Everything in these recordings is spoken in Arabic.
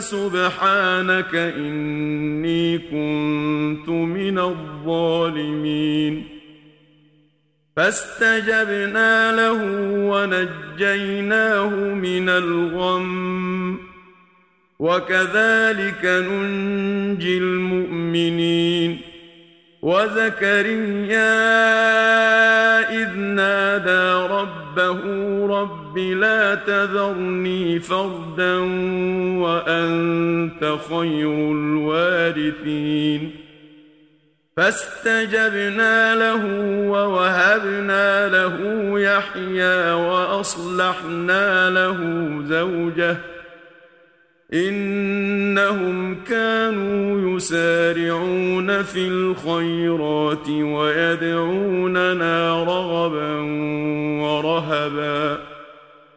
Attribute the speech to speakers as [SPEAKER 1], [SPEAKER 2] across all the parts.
[SPEAKER 1] سبحانك إني كنت من الظالمين. فاستجبنا له ونجيناه من الغم. وكذلك ننجي المؤمنين. وزكريا إذ نادى ربه رب لا تذرني فردا وأنت خير الوارثين. فاستجبنا له ووهبنا له يحيى وأصلحنا له زوجه. إنهم كانوا يسارعون في الخيرات ويدعوننا رب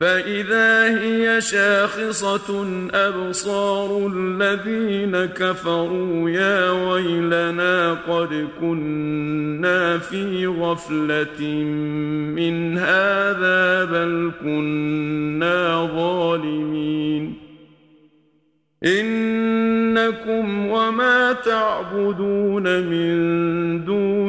[SPEAKER 1] فَإِذَا هِيَ شَاخِصَةٌ أَبْصَارُ الَّذِينَ كَفَرُوا يَا وَيْلَنَا قَدْ كُنَّا فِي غَفْلَةٍ مِّنْ هَذَا بَلْ كُنَّا ظَالِمِينَ إِنَّكُمْ وَمَا تَعْبُدُونَ مِن دُونِ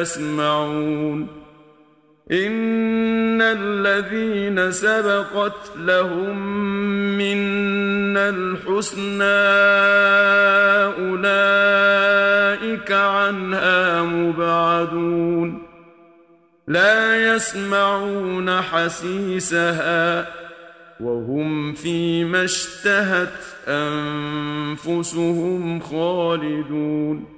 [SPEAKER 1] يسمعون. إن الذين سبقت لهم منا الحسنى أولئك عنها مبعدون. لا يسمعون حسيسها وهم فيما اشتهت أنفسهم خالدون.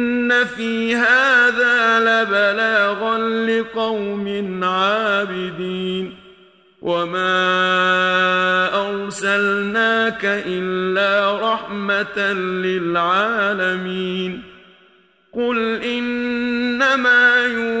[SPEAKER 1] ان في هذا لبلاغا لقوم عابدين وما ارسلناك الا رحمه للعالمين قل انما يوحى